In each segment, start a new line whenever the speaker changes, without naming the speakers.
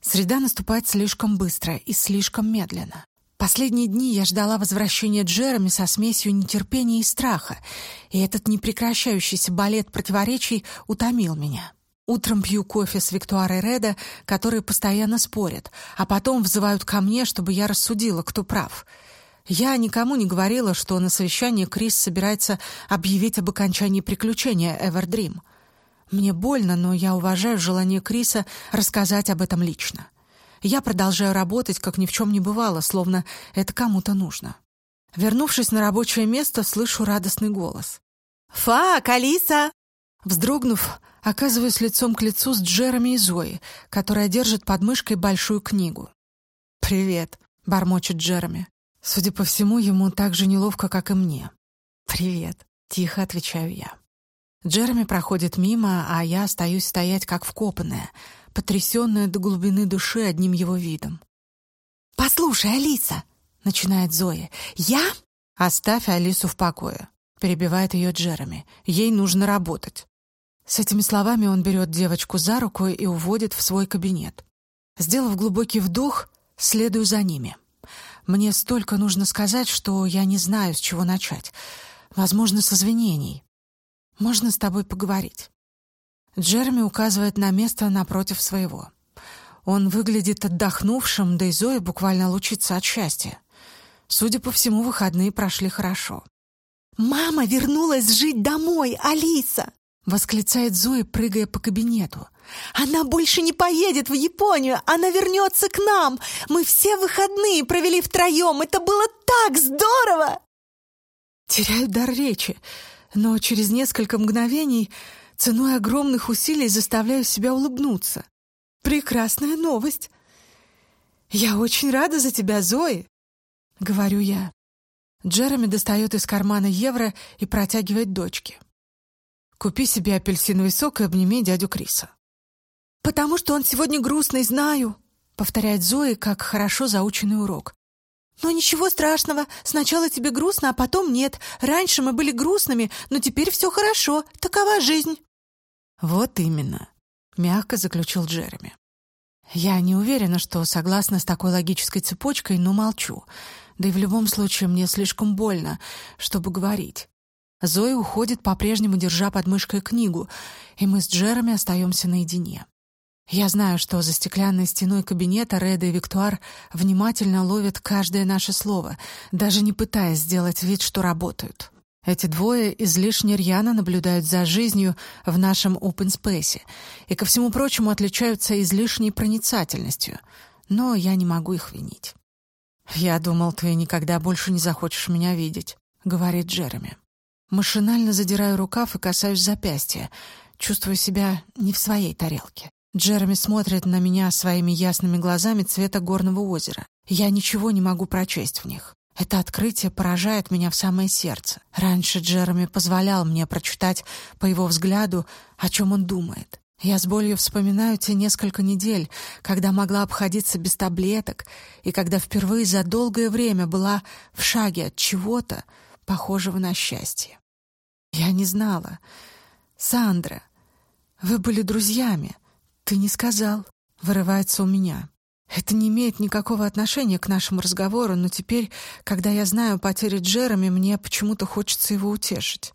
Среда наступает слишком быстро и слишком медленно. Последние дни я ждала возвращения Джереми со смесью нетерпения и страха, и этот непрекращающийся балет противоречий утомил меня. Утром пью кофе с Виктуарой Реда, которые постоянно спорят, а потом взывают ко мне, чтобы я рассудила, кто прав. Я никому не говорила, что на совещании Крис собирается объявить об окончании приключения Эвердрим. Мне больно, но я уважаю желание Криса рассказать об этом лично. Я продолжаю работать, как ни в чем не бывало, словно это кому-то нужно. Вернувшись на рабочее место, слышу радостный голос.
«Фак, Алиса!»
Вздрогнув, оказываюсь лицом к лицу с Джереми и Зоей, которая держит под мышкой большую книгу. «Привет», — бормочет Джереми. Судя по всему, ему так же неловко, как и мне. «Привет», — тихо отвечаю я. Джереми проходит мимо, а я остаюсь стоять как вкопанная, потрясенная до глубины души одним его видом.
«Послушай, Алиса!» — начинает Зоя. «Я?»
«Оставь Алису в покое», — перебивает ее Джереми. «Ей нужно работать». С этими словами он берет девочку за руку и уводит в свой кабинет. Сделав глубокий вдох, следую за ними. Мне столько нужно сказать, что я не знаю, с чего начать. Возможно, с извинений. Можно с тобой поговорить?» Джереми указывает на место напротив своего. Он выглядит отдохнувшим, да и Зоя буквально лучится от счастья. Судя по всему, выходные прошли хорошо.
«Мама вернулась жить домой, Алиса!»
— восклицает Зоя, прыгая по кабинету.
«Она больше не поедет в Японию, она вернется к нам! Мы все выходные провели втроем, это было так здорово!»
Теряю дар речи но через несколько мгновений ценой огромных усилий заставляю себя улыбнуться. «Прекрасная новость!» «Я очень рада за тебя, Зои!» — говорю я. Джереми достает из кармана евро и протягивает дочке. «Купи себе апельсиновый сок и обними дядю Криса».
«Потому что он сегодня грустный, знаю», — повторяет Зои, как хорошо заученный урок. «Но ничего страшного. Сначала тебе грустно, а потом нет. Раньше мы были грустными, но теперь все хорошо. Такова жизнь».
«Вот именно», — мягко заключил Джереми. «Я не уверена, что согласна с такой логической цепочкой, но молчу. Да и в любом случае мне слишком больно, чтобы говорить». Зоя уходит, по-прежнему держа под мышкой книгу, и мы с Джереми остаемся наедине. Я знаю, что за стеклянной стеной кабинета Реда и Виктуар внимательно ловят каждое наше слово, даже не пытаясь сделать вид, что работают. Эти двое излишне рьяно наблюдают за жизнью в нашем open space и, ко всему прочему, отличаются излишней проницательностью, но я не могу их винить. «Я думал, ты никогда больше не захочешь меня видеть», — говорит Джереми. Машинально задираю рукав и касаюсь запястья, чувствую себя не в своей тарелке. Джереми смотрит на меня своими ясными глазами цвета горного озера. Я ничего не могу прочесть в них. Это открытие поражает меня в самое сердце. Раньше Джереми позволял мне прочитать по его взгляду, о чем он думает. Я с болью вспоминаю те несколько недель, когда могла обходиться без таблеток и когда впервые за долгое время была в шаге от чего-то, похожего на счастье. Я не знала. Сандра, вы были друзьями. «Ты не сказал», — вырывается у меня. Это не имеет никакого отношения к нашему разговору, но теперь, когда я знаю потери Джереми, мне почему-то хочется его утешить.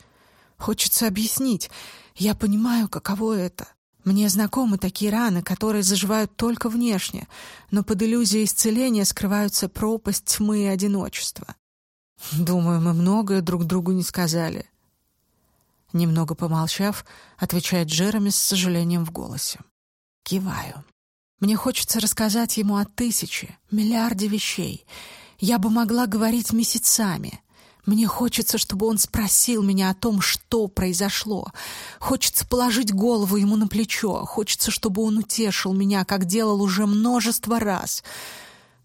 Хочется объяснить. Я понимаю, каково это. Мне знакомы такие раны, которые заживают только внешне, но под иллюзией исцеления скрываются пропасть тьмы и одиночества. Думаю, мы многое друг другу не сказали. Немного помолчав, отвечает Джереми с сожалением в голосе. Киваю. Мне хочется рассказать ему о тысяче, миллиарде вещей. Я бы могла говорить месяцами. Мне хочется, чтобы он спросил меня о том, что произошло. Хочется положить голову ему на плечо. Хочется, чтобы он утешил меня, как делал уже множество раз.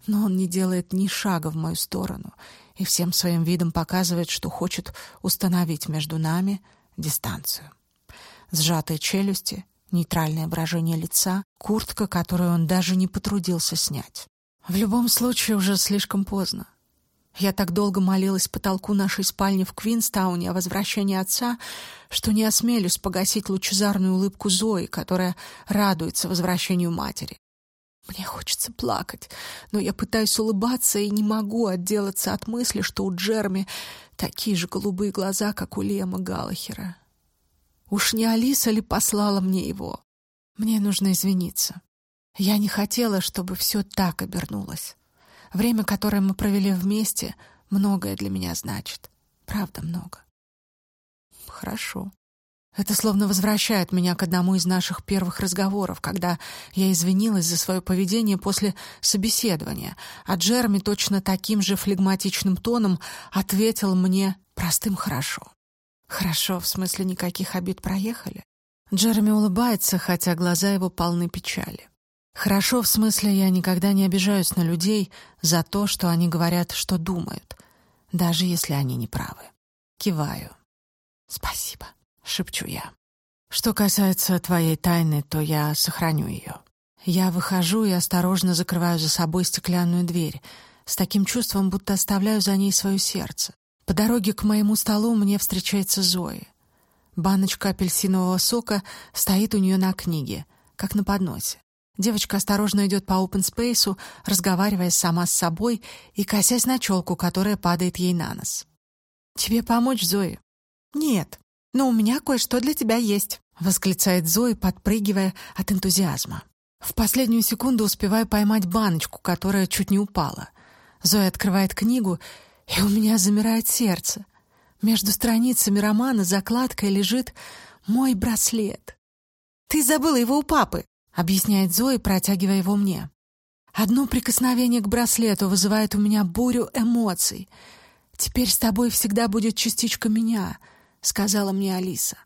Но он не делает ни шага в мою сторону и всем своим видом показывает, что хочет установить между нами дистанцию. Сжатые челюсти, нейтральное выражение лица, куртка, которую он даже не потрудился снять. В любом случае уже слишком поздно. Я так долго молилась потолку нашей спальни в Квинстауне о возвращении отца, что не осмелюсь погасить лучезарную улыбку Зои, которая радуется возвращению матери. Мне хочется плакать, но я пытаюсь улыбаться и не могу отделаться от мысли, что у Джерми такие же голубые глаза, как у Лема Галлахера. Уж не Алиса ли послала мне его? Мне нужно извиниться. Я не хотела, чтобы все так обернулось. Время, которое мы провели вместе, многое для меня значит. Правда, много. Хорошо. Это словно возвращает меня к одному из наших первых разговоров, когда я извинилась за свое поведение после собеседования, а Джерми точно таким же флегматичным тоном ответил мне простым «хорошо». «Хорошо, в смысле никаких обид проехали?» Джереми улыбается, хотя глаза его полны печали. «Хорошо, в смысле я никогда не обижаюсь на людей за то, что они говорят, что думают, даже если они не правы». Киваю. «Спасибо», — шепчу я. «Что касается твоей тайны, то я сохраню ее». Я выхожу и осторожно закрываю за собой стеклянную дверь, с таким чувством, будто оставляю за ней свое сердце. По дороге к моему столу мне встречается Зои. Баночка апельсинового сока стоит у нее на книге, как на подносе. Девочка осторожно идет по опенспейсу, разговаривая сама с собой и косясь на челку, которая падает ей на нос. «Тебе помочь, Зои?» «Нет, но у меня кое-что для тебя есть», — восклицает Зои, подпрыгивая от энтузиазма. В последнюю секунду успеваю поймать баночку, которая чуть не упала. Зоя открывает книгу, и у меня замирает сердце. Между страницами романа закладкой лежит мой браслет. «Ты забыла его у папы», — объясняет Зои, протягивая его мне. Одно прикосновение к браслету вызывает у меня бурю эмоций. «Теперь с тобой всегда будет частичка меня», — сказала мне Алиса.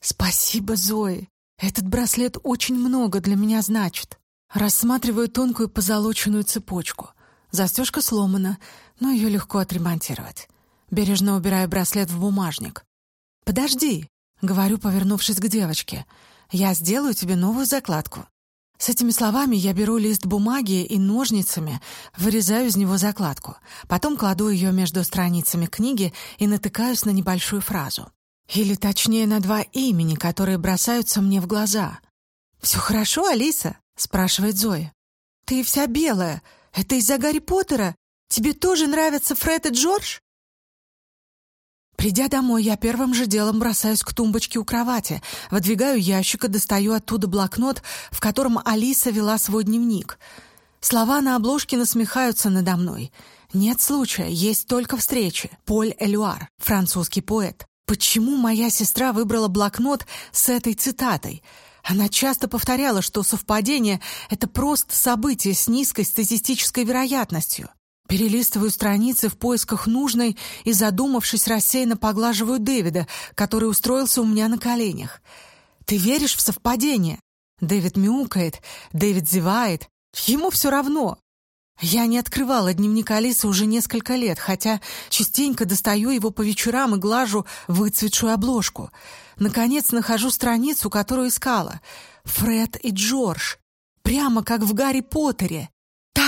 «Спасибо, Зои. Этот браслет очень много для меня значит». Рассматриваю тонкую позолоченную цепочку. Застежка сломана, но ее легко отремонтировать. Бережно убираю браслет в бумажник. «Подожди», — говорю, повернувшись к девочке. «Я сделаю тебе новую закладку». С этими словами я беру лист бумаги и ножницами вырезаю из него закладку. Потом кладу ее между страницами книги и натыкаюсь на небольшую фразу. Или точнее на два имени, которые бросаются мне в глаза. «Все хорошо, Алиса?» — спрашивает Зоя. «Ты вся белая. Это из-за Гарри Поттера? Тебе тоже нравятся Фред и Джордж?» Придя домой, я первым же делом бросаюсь к тумбочке у кровати, выдвигаю ящик и достаю оттуда блокнот, в котором Алиса вела свой дневник. Слова на обложке насмехаются надо мной. Нет случая, есть только встречи. Поль Элюар, французский поэт. Почему моя сестра выбрала блокнот с этой цитатой? Она часто повторяла, что совпадение — это просто событие с низкой статистической вероятностью. Перелистываю страницы в поисках нужной и, задумавшись, рассеянно поглаживаю Дэвида, который устроился у меня на коленях. «Ты веришь в совпадение?» Дэвид мяукает, Дэвид зевает. Ему все равно. Я не открывала дневник Алисы уже несколько лет, хотя частенько достаю его по вечерам и глажу выцветшую обложку. Наконец нахожу страницу, которую искала. Фред и Джордж. Прямо как в Гарри Поттере.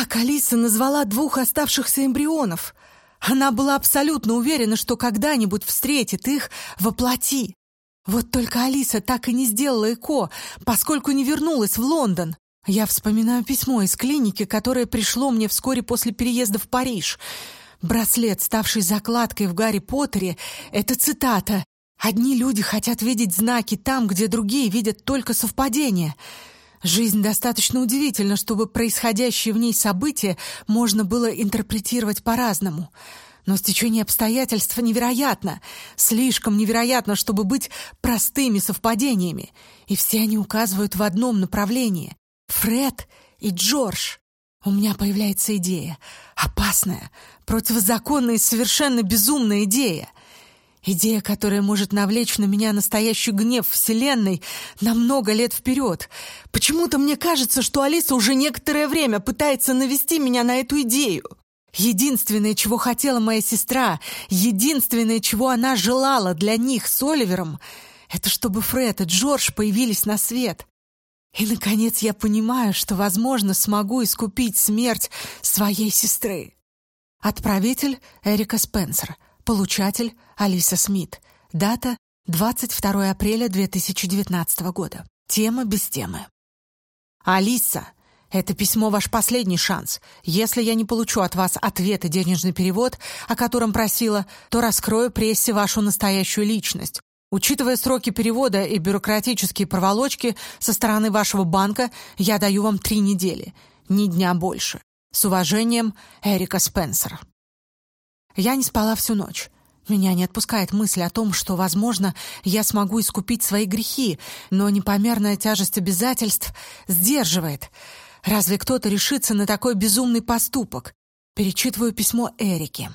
Так Алиса назвала двух оставшихся эмбрионов. Она была абсолютно уверена, что когда-нибудь встретит их во плоти. Вот только Алиса так и не сделала ЭКО, поскольку не вернулась в Лондон. Я вспоминаю письмо из клиники, которое пришло мне вскоре после переезда в Париж. Браслет, ставший закладкой в Гарри Поттере, это цитата. «Одни люди хотят видеть знаки там, где другие видят только совпадения». Жизнь достаточно удивительна, чтобы происходящие в ней события можно было интерпретировать по-разному. Но стечение обстоятельств невероятно, слишком невероятно, чтобы быть простыми совпадениями. И все они указывают в одном направлении. Фред и Джордж. У меня появляется идея. Опасная, противозаконная и совершенно безумная идея. Идея, которая может навлечь на меня настоящий гнев Вселенной на много лет вперед. Почему-то мне кажется, что Алиса уже некоторое время пытается навести меня на эту идею. Единственное, чего хотела моя сестра, единственное, чего она желала для них с Оливером, это чтобы Фред и Джордж появились на свет. И, наконец, я понимаю, что, возможно, смогу искупить смерть своей сестры. Отправитель Эрика Спенсер. Получатель Алиса Смит. Дата 22 апреля 2019 года. Тема без темы. Алиса, Это письмо ваш последний шанс. Если я не получу от вас ответ и денежный перевод, о котором просила, то раскрою прессе вашу настоящую личность. Учитывая сроки перевода и бюрократические проволочки со стороны вашего банка, я даю вам три недели, ни дня больше. С уважением, Эрика Спенсер. Я не спала всю ночь. Меня не отпускает мысль о том, что, возможно, я смогу искупить свои грехи, но непомерная тяжесть обязательств сдерживает. Разве кто-то решится на такой безумный поступок? Перечитываю письмо Эрике.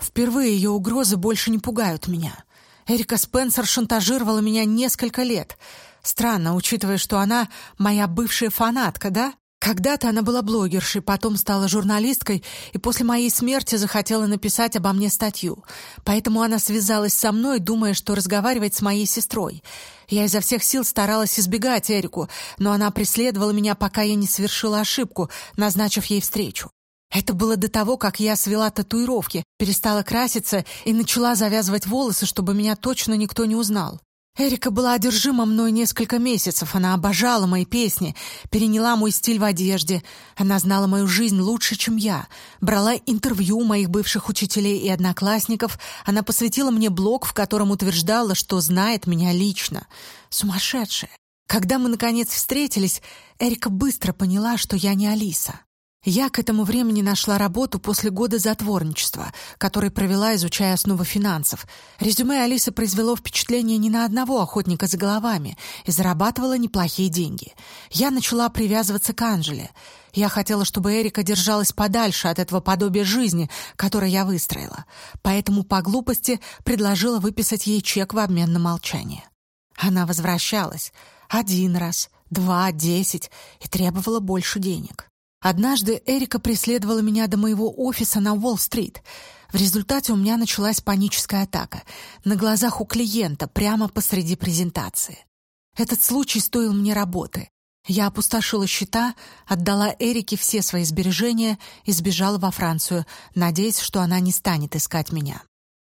Впервые ее угрозы больше не пугают меня. Эрика Спенсер шантажировала меня несколько лет. Странно, учитывая, что она моя бывшая фанатка, да? Когда-то она была блогершей, потом стала журналисткой и после моей смерти захотела написать обо мне статью. Поэтому она связалась со мной, думая, что разговаривать с моей сестрой. Я изо всех сил старалась избегать Эрику, но она преследовала меня, пока я не совершила ошибку, назначив ей встречу. Это было до того, как я свела татуировки, перестала краситься и начала завязывать волосы, чтобы меня точно никто не узнал. Эрика была одержима мной несколько месяцев. Она обожала мои песни, переняла мой стиль в одежде. Она знала мою жизнь лучше, чем я. Брала интервью моих бывших учителей и одноклассников. Она посвятила мне блог, в котором утверждала, что знает меня лично. Сумасшедшая. Когда мы, наконец, встретились, Эрика быстро поняла, что я не Алиса. Я к этому времени нашла работу после года затворничества, который провела, изучая основы финансов. Резюме Алисы произвело впечатление не на одного охотника за головами и зарабатывала неплохие деньги. Я начала привязываться к Анжеле. Я хотела, чтобы Эрика держалась подальше от этого подобия жизни, которое я выстроила. Поэтому по глупости предложила выписать ей чек в обмен на молчание. Она возвращалась. Один раз, два, десять и требовала больше денег. Однажды Эрика преследовала меня до моего офиса на Уолл-стрит. В результате у меня началась паническая атака. На глазах у клиента, прямо посреди презентации. Этот случай стоил мне работы. Я опустошила счета, отдала Эрике все свои сбережения и сбежала во Францию, надеясь, что она не станет искать меня.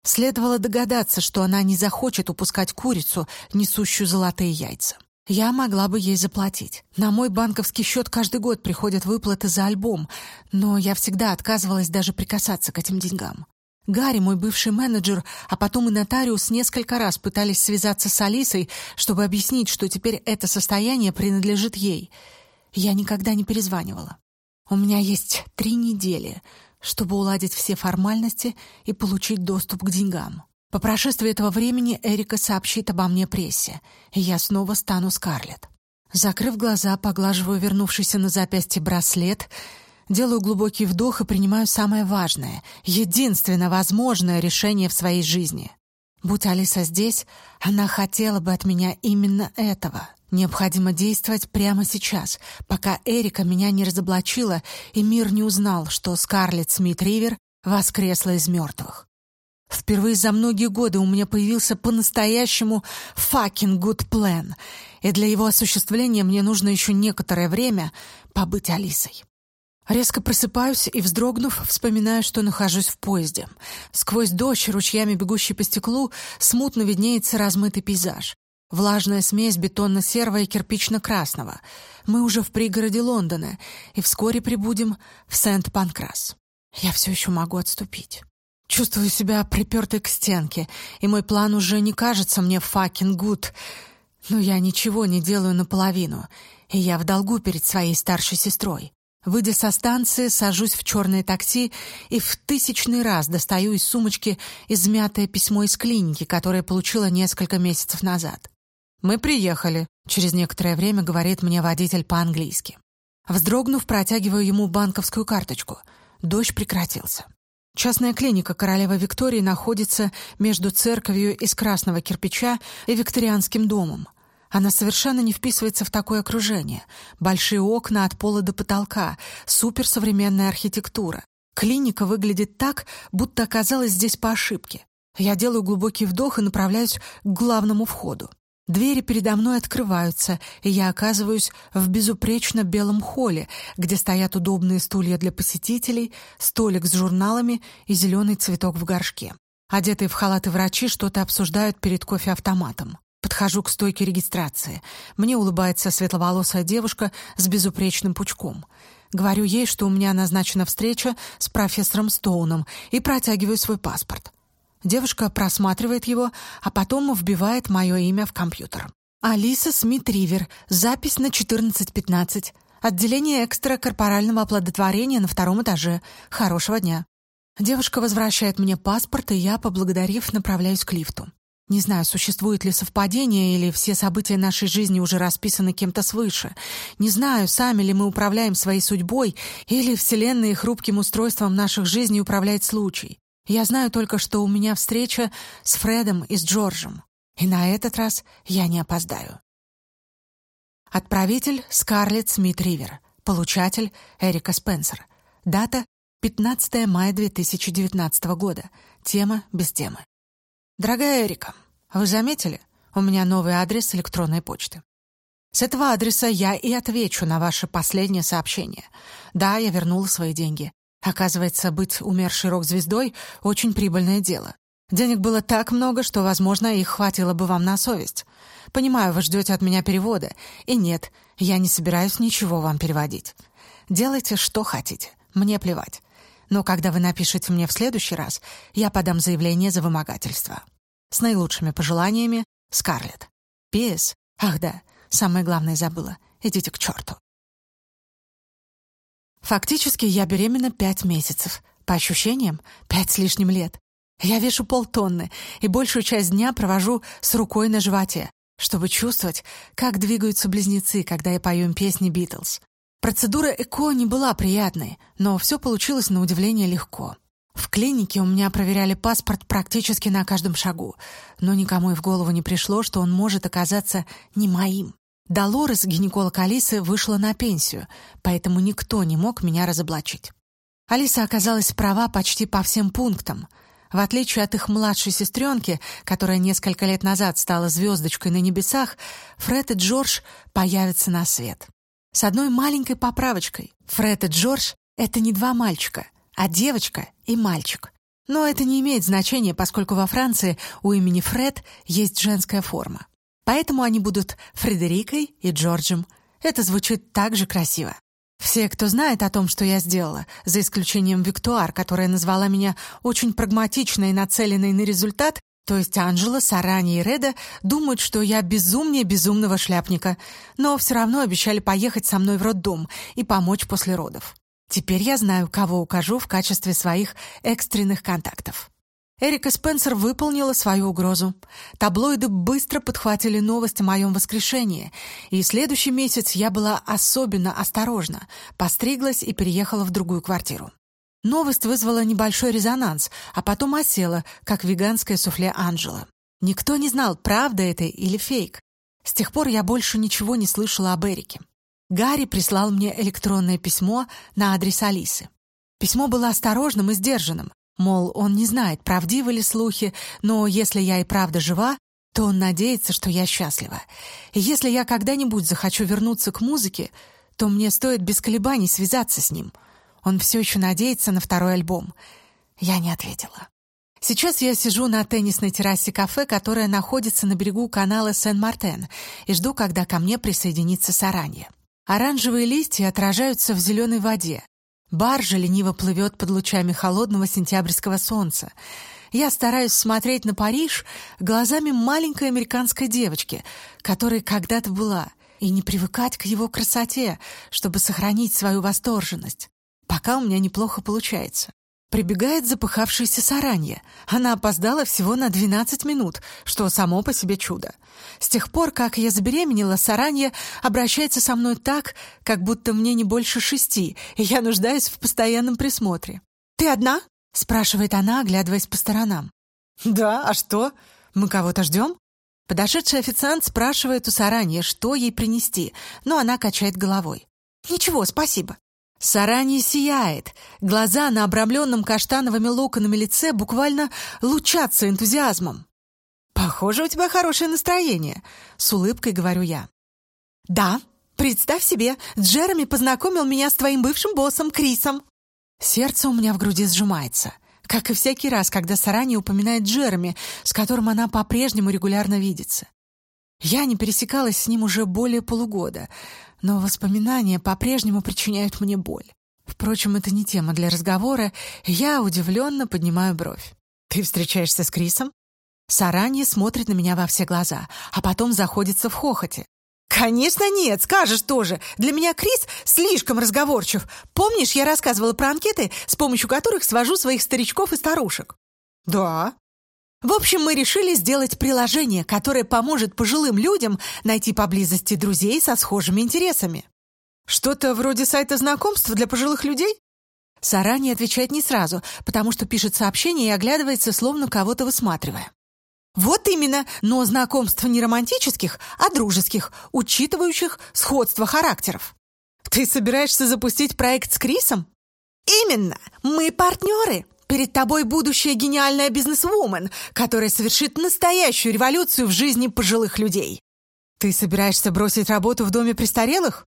Следовало догадаться, что она не захочет упускать курицу, несущую золотые яйца. Я могла бы ей заплатить. На мой банковский счет каждый год приходят выплаты за альбом, но я всегда отказывалась даже прикасаться к этим деньгам. Гарри, мой бывший менеджер, а потом и нотариус несколько раз пытались связаться с Алисой, чтобы объяснить, что теперь это состояние принадлежит ей. Я никогда не перезванивала. У меня есть три недели, чтобы уладить все формальности и получить доступ к деньгам. По прошествии этого времени Эрика сообщит обо мне прессе, и я снова стану Скарлетт. Закрыв глаза, поглаживаю вернувшийся на запястье браслет, делаю глубокий вдох и принимаю самое важное, единственно возможное решение в своей жизни. Будь Алиса здесь, она хотела бы от меня именно этого. Необходимо действовать прямо сейчас, пока Эрика меня не разоблачила и мир не узнал, что Скарлетт Смит-Ривер воскресла из мертвых. Впервые за многие годы у меня появился по-настоящему fucking good plan, и для его осуществления мне нужно еще некоторое время побыть Алисой. Резко просыпаюсь и, вздрогнув, вспоминаю, что нахожусь в поезде. Сквозь дождь, ручьями бегущий по стеклу, смутно виднеется размытый пейзаж. Влажная смесь бетонно-серого и кирпично-красного. Мы уже в пригороде Лондона, и вскоре прибудем в Сент-Панкрас. Я все еще могу отступить. Чувствую себя припертой к стенке, и мой план уже не кажется мне fucking good. Но я ничего не делаю наполовину, и я в долгу перед своей старшей сестрой. Выйдя со станции, сажусь в черное такси и в тысячный раз достаю из сумочки измятое письмо из клиники, которое получила несколько месяцев назад. «Мы приехали», — через некоторое время говорит мне водитель по-английски. Вздрогнув, протягиваю ему банковскую карточку. Дождь прекратился. Частная клиника королевы Виктории находится между церковью из красного кирпича и викторианским домом. Она совершенно не вписывается в такое окружение. Большие окна от пола до потолка, суперсовременная архитектура. Клиника выглядит так, будто оказалась здесь по ошибке. Я делаю глубокий вдох и направляюсь к главному входу. Двери передо мной открываются, и я оказываюсь в безупречно белом холле, где стоят удобные стулья для посетителей, столик с журналами и зеленый цветок в горшке. Одетые в халаты врачи что-то обсуждают перед кофеавтоматом. Подхожу к стойке регистрации. Мне улыбается светловолосая девушка с безупречным пучком. Говорю ей, что у меня назначена встреча с профессором Стоуном, и протягиваю свой паспорт. Девушка просматривает его, а потом вбивает мое имя в компьютер. Алиса Смит Ривер. Запись на 14.15. Отделение экстракорпорального оплодотворения на втором этаже. Хорошего дня. Девушка возвращает мне паспорт, и я, поблагодарив, направляюсь к лифту. Не знаю, существует ли совпадение, или все события нашей жизни уже расписаны кем-то свыше. Не знаю, сами ли мы управляем своей судьбой, или Вселенная хрупким устройством наших жизней управляет случай. Я знаю только, что у меня встреча с Фредом и с Джорджем. И на этот раз я не опоздаю. Отправитель — Скарлетт Смит Ривер. Получатель — Эрика Спенсер. Дата — 15 мая 2019 года. Тема без темы. Дорогая Эрика, вы заметили? У меня новый адрес электронной почты. С этого адреса я и отвечу на ваше последнее сообщение. Да, я вернула свои деньги. Оказывается, быть умершей рок-звездой — очень прибыльное дело. Денег было так много, что, возможно, их хватило бы вам на совесть. Понимаю, вы ждете от меня перевода. И нет, я не собираюсь ничего вам переводить. Делайте, что хотите. Мне плевать. Но когда вы напишете мне в следующий раз, я подам заявление за вымогательство. С наилучшими пожеланиями, Скарлетт. П.С. Ах да, самое главное забыла. Идите к черту. Фактически я беременна пять месяцев. По ощущениям, пять с лишним лет. Я вешу полтонны и большую часть дня провожу с рукой на животе, чтобы чувствовать, как двигаются близнецы, когда я пою им песни «Битлз». Процедура ЭКО не была приятной, но все получилось на удивление легко. В клинике у меня проверяли паспорт практически на каждом шагу, но никому и в голову не пришло, что он может оказаться не моим. Долорес, гинеколог Алисы, вышла на пенсию, поэтому никто не мог меня разоблачить. Алиса оказалась права почти по всем пунктам. В отличие от их младшей сестренки, которая несколько лет назад стала звездочкой на небесах, Фред и Джордж появятся на свет. С одной маленькой поправочкой. Фред и Джордж — это не два мальчика, а девочка и мальчик. Но это не имеет значения, поскольку во Франции у имени Фред есть женская форма. Поэтому они будут Фредерикой и Джорджем. Это звучит так же красиво. Все, кто знает о том, что я сделала, за исключением Виктуар, которая назвала меня очень прагматичной и нацеленной на результат, то есть Анжела, Сарани и Реда думают, что я безумнее безумного шляпника, но все равно обещали поехать со мной в роддом и помочь после родов. Теперь я знаю, кого укажу в качестве своих экстренных контактов. Эрика Спенсер выполнила свою угрозу. Таблоиды быстро подхватили новость о моем воскрешении, и следующий месяц я была особенно осторожна, постриглась и переехала в другую квартиру. Новость вызвала небольшой резонанс, а потом осела, как веганское суфле Анжела. Никто не знал, правда это или фейк. С тех пор я больше ничего не слышала об Эрике. Гарри прислал мне электронное письмо на адрес Алисы. Письмо было осторожным и сдержанным, мол, он не знает, правдивы ли слухи, но если я и правда жива, то он надеется, что я счастлива. И если я когда-нибудь захочу вернуться к музыке, то мне стоит без колебаний связаться с ним — он все еще надеется на второй альбом. Я не ответила. Сейчас я сижу на теннисной террасе кафе, которое находится на берегу канала Сен-Мартен, и жду, когда ко мне присоединится Саранья. Оранжевые листья отражаются в зеленой воде. Баржа лениво плывет под лучами холодного сентябрьского солнца. Я стараюсь смотреть на Париж глазами маленькой американской девочки, которой когда-то была, и не привыкать к его красоте, чтобы сохранить свою восторженность. Пока у меня неплохо получается. Прибегает запыхавшаяся Саранья. Она опоздала всего на 12 минут, что само по себе чудо. С тех пор, как я забеременела, Саранья обращается со мной так, как будто мне не больше шести, и я нуждаюсь в постоянном присмотре. «Ты одна?» — спрашивает она, оглядываясь по сторонам. «Да, а что? Мы кого-то ждем?» Подошедший официант спрашивает у Сараньи, что ей принести, но она качает головой. «Ничего, спасибо». Сарани сияет. Глаза на обрамленном каштановыми локонами лице буквально лучатся энтузиазмом. «Похоже, у тебя хорошее настроение», — с улыбкой говорю я. «Да, представь себе, Джереми познакомил меня с твоим бывшим боссом Крисом». Сердце у меня в груди сжимается, как и всякий раз, когда Сарани упоминает Джереми, с которым она по-прежнему регулярно видится. Я не пересекалась с ним уже более полугода, но воспоминания по-прежнему причиняют мне боль. Впрочем, это не тема для разговора, я удивленно поднимаю бровь. «Ты встречаешься с Крисом?» Саранья смотрит на меня во все глаза, а потом заходится в хохоте. «Конечно нет, скажешь тоже. Для меня Крис слишком разговорчив. Помнишь, я рассказывала про анкеты, с помощью которых свожу своих старичков и старушек?» «Да». В общем, мы решили сделать приложение, которое поможет пожилым людям найти поблизости друзей со схожими интересами. Что-то вроде сайта знакомств для пожилых людей? Сара не отвечает не сразу, потому что пишет сообщение и оглядывается, словно кого-то высматривая. Вот именно, но знакомств не романтических, а дружеских, учитывающих сходство характеров. Ты собираешься запустить проект с Крисом? Именно, мы партнеры. Перед тобой будущая гениальная бизнесвумен, которая совершит настоящую революцию в жизни пожилых людей. Ты собираешься бросить работу в доме престарелых?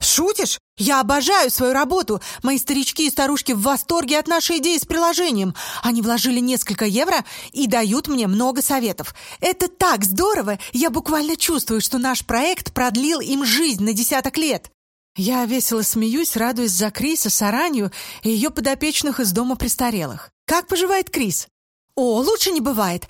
«Шутишь? Я обожаю свою работу. Мои старички и старушки в восторге от нашей идеи с приложением. Они вложили несколько евро и дают мне много советов. Это так здорово! Я буквально чувствую, что наш проект продлил им жизнь на десяток лет». Я весело смеюсь, радуясь за Криса, Саранью и ее подопечных из дома престарелых. «Как поживает Крис?» «О, лучше не бывает.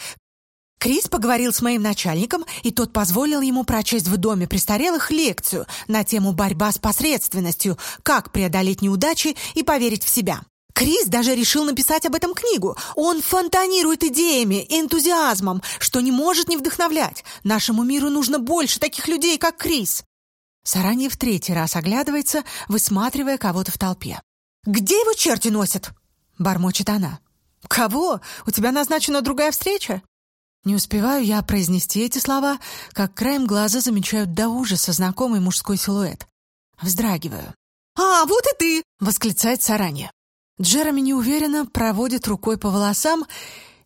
Крис поговорил с моим начальником, и тот позволил ему прочесть в доме престарелых лекцию на тему «Борьба с посредственностью. Как преодолеть неудачи и поверить в себя». Крис даже решил написать об этом книгу. Он фонтанирует идеями, энтузиазмом, что не может не вдохновлять. Нашему миру нужно больше таких людей, как Крис. Саранья в третий раз оглядывается, высматривая кого-то в толпе. «Где его черти носят?» — бормочет она. «Кого? У тебя назначена другая встреча?» Не успеваю я произнести эти слова, как краем глаза замечаю до ужаса знакомый мужской силуэт. Вздрагиваю. «А, вот и ты!» — восклицает Саранья. Джереми неуверенно проводит рукой по волосам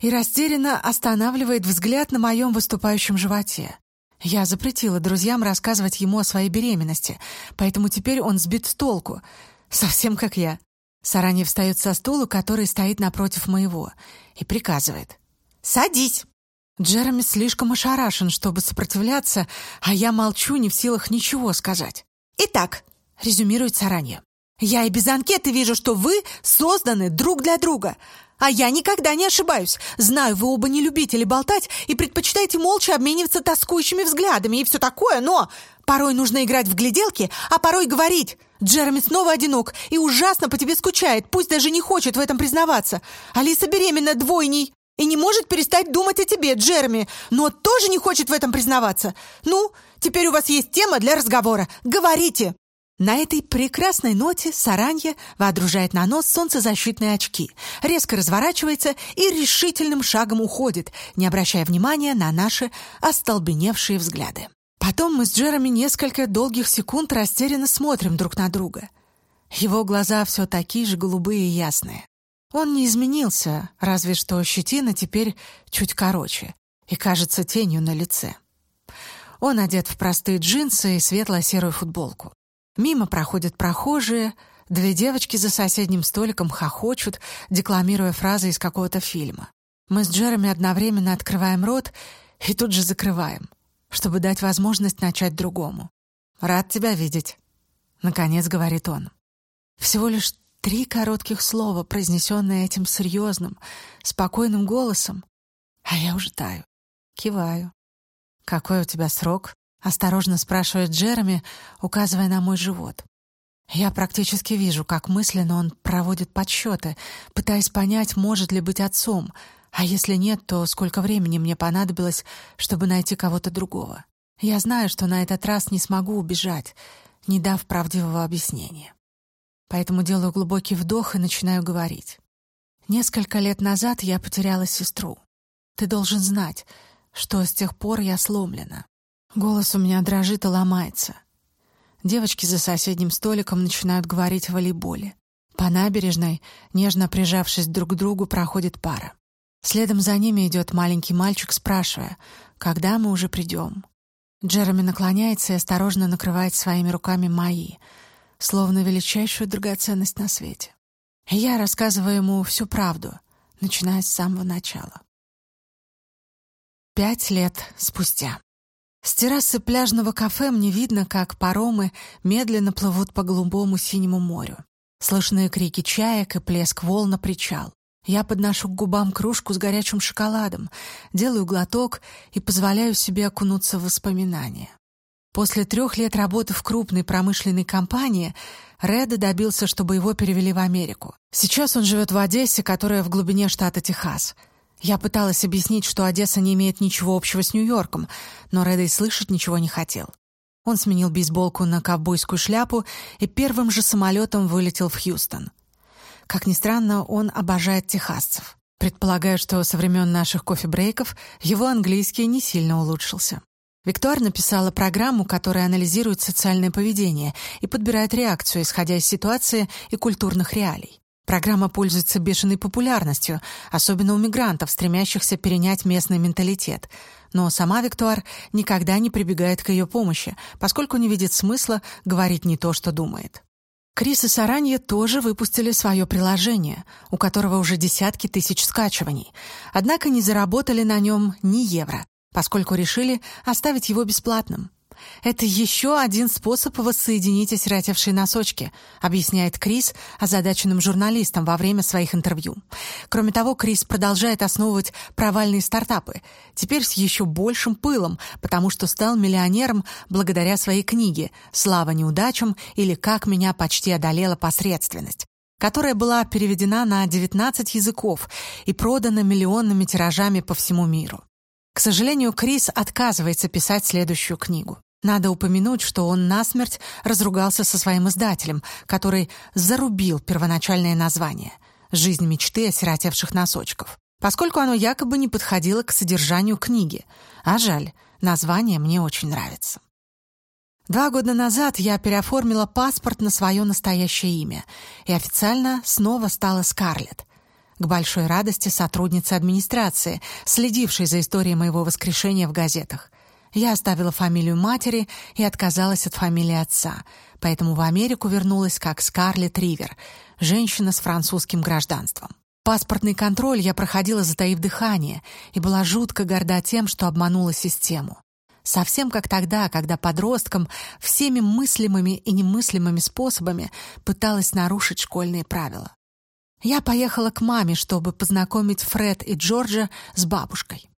и растерянно останавливает взгляд на моем выступающем животе. Я запретила друзьям рассказывать ему о своей беременности, поэтому теперь он сбит с толку. Совсем как я. Саранья встает со стула, который стоит напротив моего, и приказывает. «Садись!» Джереми слишком ошарашен, чтобы сопротивляться, а я молчу, не в силах ничего сказать. «Итак», — резюмирует Саранья, «я и без анкеты вижу, что вы созданы друг для друга. А я никогда не ошибаюсь. Знаю, вы оба не любите болтать и предпочитаете молча обмениваться тоскующими взглядами и все такое, но порой нужно играть в гляделки, а порой говорить. Джереми снова одинок и ужасно по тебе скучает, пусть даже не хочет в этом признаваться. Алиса беременна двойней и не может перестать думать о тебе, Джереми, но тоже не хочет в этом признаваться. Ну, теперь у вас есть тема для разговора. Говорите!» На этой прекрасной ноте Саранья водружает на нос солнцезащитные очки, резко разворачивается и решительным шагом уходит, не обращая внимания на наши остолбеневшие взгляды. Потом мы с Джереми несколько долгих секунд растерянно смотрим друг на друга. Его глаза все такие же голубые и ясные. Он не изменился, разве что щетина теперь чуть короче и кажется тенью на лице. Он одет в простые джинсы и светло-серую футболку. Мимо проходят прохожие, две девочки за соседним столиком хохочут, декламируя фразы из какого-то фильма. Мы с Джереми одновременно открываем рот и тут же закрываем, чтобы дать возможность начать другому. «Рад тебя видеть», — наконец говорит он. Всего лишь Три коротких слова, произнесенные этим серьезным, спокойным голосом. А я уже таю, киваю. «Какой у тебя срок?» — осторожно спрашивает Джереми, указывая на мой живот. Я практически вижу, как мысленно он проводит подсчеты, пытаясь понять, может ли быть отцом, а если нет, то сколько времени мне понадобилось, чтобы найти кого-то другого. Я знаю, что на этот раз не смогу убежать, не дав правдивого объяснения. Поэтому делаю глубокий вдох и начинаю говорить. Несколько лет назад я потеряла сестру. Ты должен знать, что с тех пор я сломлена. Голос у меня дрожит и ломается. Девочки за соседним столиком начинают говорить о волейболе. По набережной, нежно прижавшись друг к другу, проходит пара. Следом за ними идет маленький мальчик, спрашивая, когда мы уже придем. Джереми наклоняется и осторожно накрывает своими руками мои — словно величайшую драгоценность на свете. я рассказываю ему всю правду, начиная с самого начала. Пять лет спустя. С террасы пляжного кафе мне видно, как паромы медленно плывут по голубому синему морю. Слышны крики чаек и плеск волн на причал. Я подношу к губам кружку с горячим шоколадом, делаю глоток и позволяю себе окунуться в воспоминания. После трех лет работы в крупной промышленной компании Реда добился, чтобы его перевели в Америку. Сейчас он живет в Одессе, которая в глубине штата Техас — я пыталась объяснить, что Одесса не имеет ничего общего с Нью-Йорком, но Рэдой слышать ничего не хотел. Он сменил бейсболку на ковбойскую шляпу и первым же самолетом вылетел в Хьюстон. Как ни странно, он обожает техасцев. Предполагаю, что со времен наших кофе-брейков его английский не сильно улучшился. Виктор написала программу, которая анализирует социальное поведение и подбирает реакцию, исходя из ситуации и культурных реалий. Программа пользуется бешеной популярностью, особенно у мигрантов, стремящихся перенять местный менталитет. Но сама Виктуар никогда не прибегает к ее помощи, поскольку не видит смысла говорить не то, что думает. Крис и Саранье тоже выпустили свое приложение, у которого уже десятки тысяч скачиваний, однако не заработали на нем ни евро, поскольку решили оставить его бесплатным. «Это еще один способ воссоединить осиротевшие носочки», объясняет Крис озадаченным журналистам во время своих интервью. Кроме того, Крис продолжает основывать провальные стартапы, теперь с еще большим пылом, потому что стал миллионером благодаря своей книге «Слава неудачам» или «Как меня почти одолела посредственность», которая была переведена на 19 языков и продана миллионными тиражами по всему миру. К сожалению, Крис отказывается писать следующую книгу. Надо упомянуть, что он насмерть разругался со своим издателем, который зарубил первоначальное название «Жизнь мечты осиротевших носочков», поскольку оно якобы не подходило к содержанию книги. А жаль, название мне очень нравится. Два года назад я переоформила паспорт на свое настоящее имя и официально снова стала Скарлетт. К большой радости сотрудницы администрации, следившей за историей моего воскрешения в газетах. Я оставила фамилию матери и отказалась от фамилии отца, поэтому в Америку вернулась как Скарлетт Ривер, женщина с французским гражданством. Паспортный контроль я проходила, затаив дыхание, и была жутко горда тем, что обманула систему. Совсем как тогда, когда подросткам всеми мыслимыми и немыслимыми способами пыталась нарушить школьные правила. Я поехала к маме, чтобы познакомить Фред и Джорджа с бабушкой.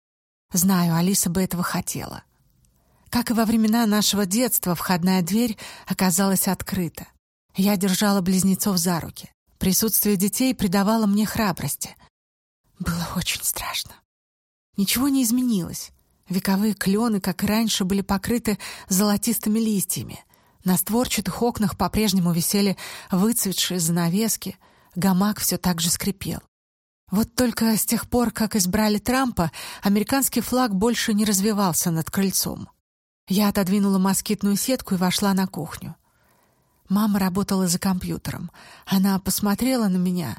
Знаю, Алиса бы этого хотела. Как и во времена нашего детства, входная дверь оказалась открыта. Я держала близнецов за руки. Присутствие детей придавало мне храбрости. Было очень страшно. Ничего не изменилось. Вековые клены, как и раньше, были покрыты золотистыми листьями. На створчатых окнах по-прежнему висели выцветшие занавески, гамак все так же скрипел. Вот только с тех пор, как избрали Трампа, американский флаг больше не развивался над крыльцом. Я отодвинула москитную сетку и вошла на кухню. Мама работала за компьютером. Она посмотрела на меня,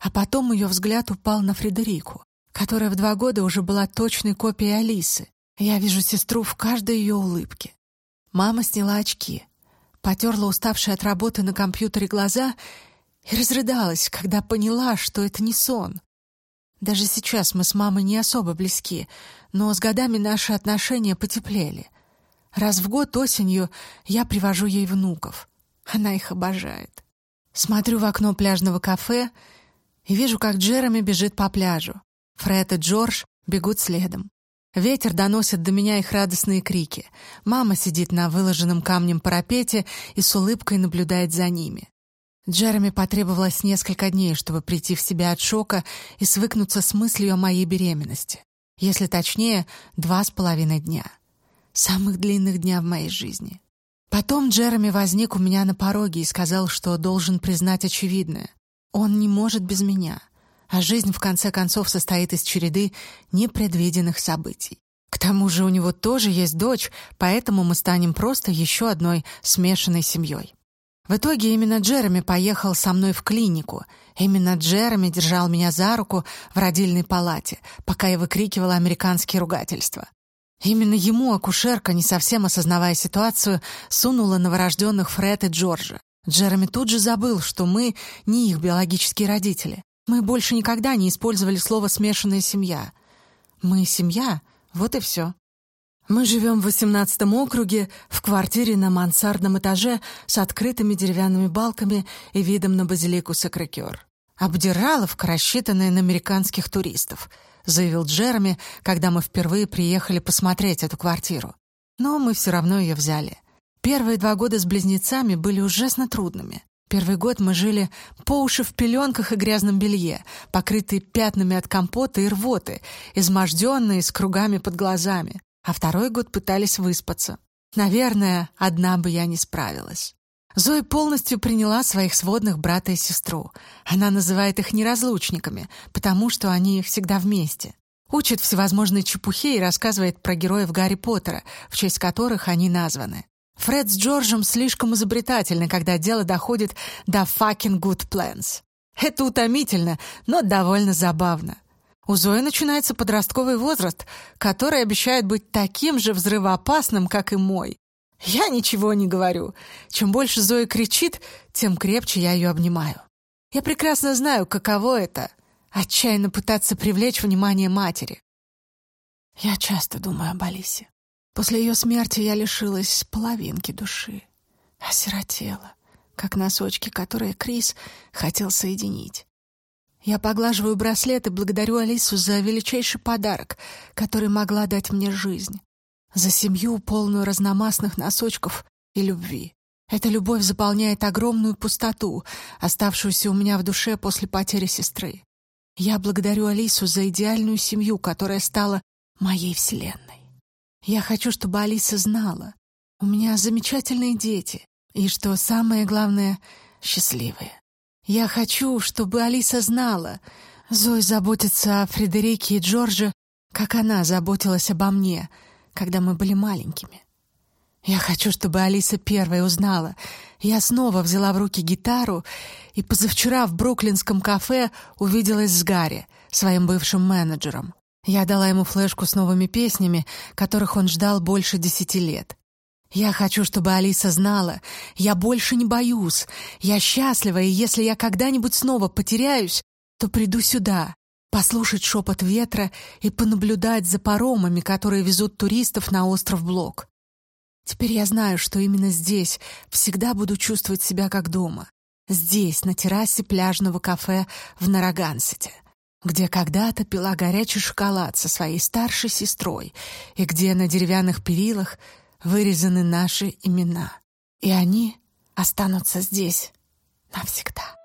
а потом ее взгляд упал на Фредерику, которая в два года уже была точной копией Алисы. Я вижу сестру в каждой ее улыбке. Мама сняла очки, потерла уставшие от работы на компьютере глаза и разрыдалась, когда поняла, что это не сон. Даже сейчас мы с мамой не особо близки, но с годами наши отношения потеплели. Раз в год осенью я привожу ей внуков. Она их обожает. Смотрю в окно пляжного кафе и вижу, как Джереми бежит по пляжу. Фред и Джордж бегут следом. Ветер доносит до меня их радостные крики. Мама сидит на выложенном камнем парапете и с улыбкой наблюдает за ними. Джереми потребовалось несколько дней, чтобы прийти в себя от шока и свыкнуться с мыслью о моей беременности. Если точнее, два с половиной дня самых длинных дня в моей жизни. Потом Джереми возник у меня на пороге и сказал, что должен признать очевидное. Он не может без меня, а жизнь в конце концов состоит из череды непредвиденных событий. К тому же у него тоже есть дочь, поэтому мы станем просто еще одной смешанной семьей. В итоге именно Джереми поехал со мной в клинику. Именно Джереми держал меня за руку в родильной палате, пока я выкрикивала американские ругательства. Именно ему акушерка, не совсем осознавая ситуацию, сунула новорожденных Фред и Джорджа. Джереми тут же забыл, что мы не их биологические родители. Мы больше никогда не использовали слово «смешанная семья». Мы семья, вот и все. Мы живем в 18 округе, в квартире на мансардном этаже с открытыми деревянными балками и видом на базилику Сакрекер. «Обдираловка, рассчитанная на американских туристов», — заявил Джереми, когда мы впервые приехали посмотреть эту квартиру. Но мы все равно ее взяли. Первые два года с близнецами были ужасно трудными. Первый год мы жили по уши в пеленках и грязном белье, покрытые пятнами от компота и рвоты, изможденные с кругами под глазами а второй год пытались выспаться. Наверное, одна бы я не справилась. Зоя полностью приняла своих сводных брата и сестру. Она называет их неразлучниками, потому что они всегда вместе. Учит всевозможные чепухи и рассказывает про героев Гарри Поттера, в честь которых они названы. Фред с Джорджем слишком изобретательны, когда дело доходит до fucking good plans. Это утомительно, но довольно забавно. У Зои начинается подростковый возраст, который обещает быть таким же взрывоопасным, как и мой. Я ничего не говорю. Чем больше Зоя кричит, тем крепче я ее обнимаю. Я прекрасно знаю, каково это — отчаянно пытаться привлечь внимание матери. Я часто думаю об Алисе. После ее смерти я лишилась половинки души. Осиротела, как носочки, которые Крис хотел соединить. Я поглаживаю браслет и благодарю Алису за величайший подарок, который могла дать мне жизнь. За семью, полную разномастных носочков и любви. Эта любовь заполняет огромную пустоту, оставшуюся у меня в душе после потери сестры. Я благодарю Алису за идеальную семью, которая стала моей вселенной. Я хочу, чтобы Алиса знала, у меня замечательные дети, и, что самое главное, счастливые. Я хочу, чтобы Алиса знала. Зои заботится о Фредерике и Джорже, как она заботилась обо мне, когда мы были маленькими. Я хочу, чтобы Алиса первой узнала. Я снова взяла в руки гитару и позавчера в бруклинском кафе увиделась с Гарри, своим бывшим менеджером. Я дала ему флешку с новыми песнями, которых он ждал больше десяти лет. Я хочу, чтобы Алиса знала, я больше не боюсь, я счастлива, и если я когда-нибудь снова потеряюсь, то приду сюда, послушать шепот ветра и понаблюдать за паромами, которые везут туристов на остров Блок. Теперь я знаю, что именно здесь всегда буду чувствовать себя как дома. Здесь, на террасе пляжного кафе в Нарагансете, где когда-то пила горячий шоколад со своей старшей сестрой и где на деревянных перилах вырезаны наши имена, и они останутся здесь навсегда.